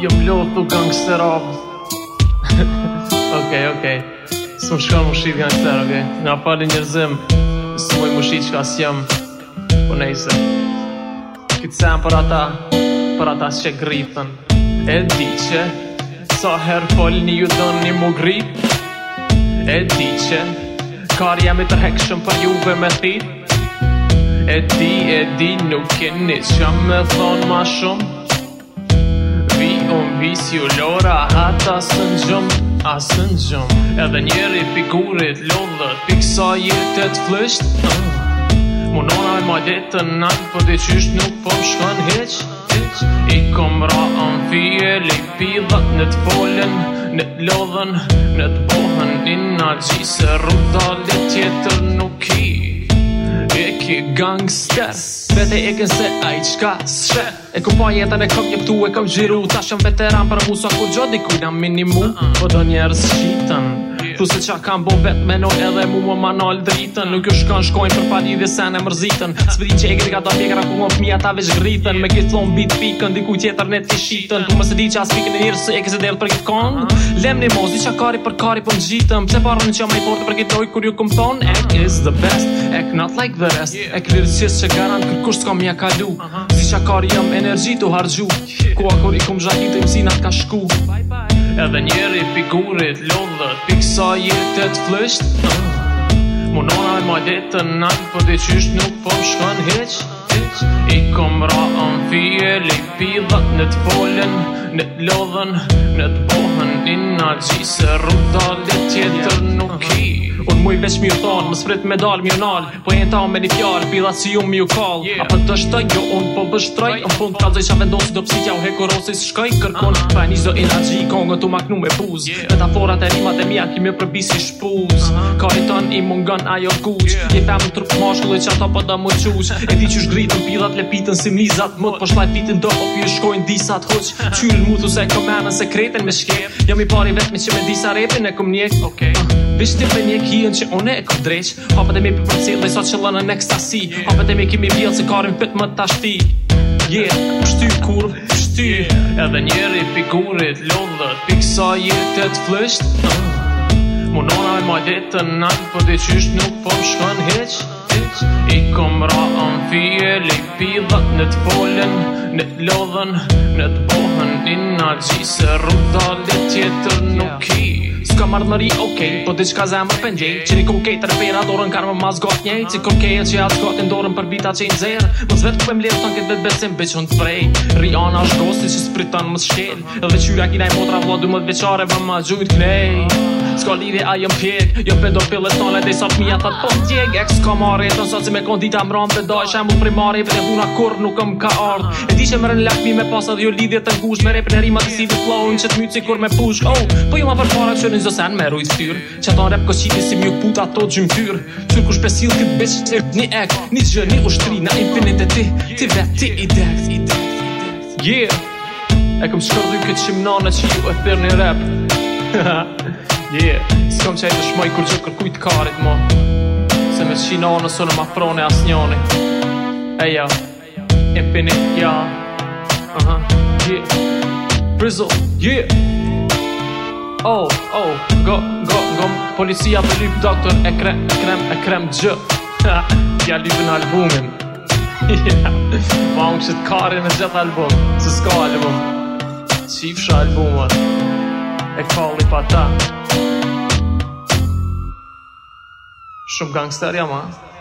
Jo plot u Okej, okej Së më shkanë më shqit kanë këtër, okej Nga pali njërzim Së më shqit që ka së jam Po nejse Këtë sen për ata Për ata që gritën E di që Sa her folni një ju dënë një më grit E di që Kar jemi të hekshëm për juve me thit E di, e di Nuk e që me thonë ma shumë unë visi u lora Ata së në gjëm, a së në Edhe njeri figurit lodhët Piksa jetet flësht uh. Munona e ma jetën nën për po të qysh nuk po më shkon heq I kom ra në fjell I pidhët në të folën Në të lodhën, në të bohën I në gjise rrugë dalit tjetër nuk i E ki gangster vete e kënë se a i qka s'she E ku pa jetën e kom një pëtu e kom gjiru Ta shëm për mu sa ku gjodi kujna minimu uh-uh. Po do njerës shqitën Tu se qa kam bo vet menoj edhe mu më manal dritën Nuk ju shkon shkojnë për pa lidhje se e mërzitën Së përdi që e gri ka ta pjekra ku më fmija ta veç gritën Me kitë thonë bit pikën, diku tjetër ne t'i shitën Tu më se di që as pikën e njërë se e kese delë për këtë kongë Lem një mozi qa kari për kari për po në gjitëm Pse parën që ma i forte për këtë dojë kur ju këmë thonë Ek is the best, ek not like the rest Ek lirësis që garan kërkush s'ka mja kalu Si qa kari jëm energji t'u harxhu Ku akori kumë gjahit e mësinat ka shku Bye bye Edhe njeri figurit lodhët Piksa jetet flisht Më ah, Munonaj ma detën nën Për po diqysht nuk për po shkan heqë shqit I kom ra on fjell i pidhët Në të folën, në të lodhen Në të bohën, i në gjisë Ruta dhe tjetër nuk i Unë muj vesh mi u thonë, më sfrit me dalë mi u nalë Po jenë ta me një fjallë, pila si ju mi u kalë A për të shtë jo, unë po bështraj Në fund të kalëzaj që vendosë, do psikja u heko rosi shkaj kërkon, ah. pa e një zë i në Të maknu me buz, metaforat e rimat e mija Ki me përbi si shpuz Ka i tonë i mungën ajo kuq Je ta më trupë moshkullë që ata pa po da më quq E ti që shgri Pitën pilat le pitën si mizat mot Po shlaj pitën do hopi po e shkojnë disat Hoq qyrën mu thu se e komena se kreten me shkep Jam i pari vet me që me disa repin e kom njek okay. Vish tim me njek hien që une e kom drejq Hapet po e me pi përci dhe sa që lënë në ekstasi Hapet po e me kimi vjell se karim pët më tashti Yeah, pështy kur pështy yeah. Edhe njeri figurit lodhët Piksa jetet flësht uh. Munona e majdetën detën nëjt dhe nuk po shkën heq uh shqit I kom ra on fjell i pidhët Në të folën, në të lodhen, në të bohën I në gjisë rruta dhe tjetër nuk ki Ska marrë nëri, okej, okay, po di shka zemë për pëndjej Qëri ku kej të rëpira, dorën karmë ma zgot njej Që kokej keje që atë gotin në dorën për bita që i nëzirë Mos vetë ku e më lirë të në këtë vetë besim bëqë unë të prej Rihana është gosti që spritan më shkel Dhe qyra kina i motra vladu më të veqare vë më gjujt knej s'ka lidhje a jëm pjek Jo pedo pillet tale dhe sa pëmija ta të ndjek Ek s'ka marrë, të nësat si me kondita më rëmë Dhe da isha mu pri marrë, vete huna kur nuk më ka ardhë E di që më rën lakmi me pasa dhe jo lidhje të ngush Me rep në rima të si vë flow në që të mytë kur me push oh, Po jo ma përfara që në zosen me rujt fyr Që ta në rep këshiti si mjuk puta ato gjym fyr Qër kush pesil këtë bitch të një ek Një gjë, një ushtri, na infinite ti Ti vet, ti i dekt Yeah E këm shkërdu këtë qimnane që ju e thyrë një rap Yeah, s'kam qenë është shmoj kur që kërkuj të karit mo Se me shino anë së në ma frone as njoni Eja, e pini, ja Aha, uh -huh. yeah Brizzle, yeah Oh, oh, go, go, go Policia të lypë doktor e krem, e krem, e krem gjë Ja në albumin Ma unë që t'kari me gjithë album Se s'ka album Qifsha albumat E kalli pa ta ha, ha, ha, Subgangstar ja ama.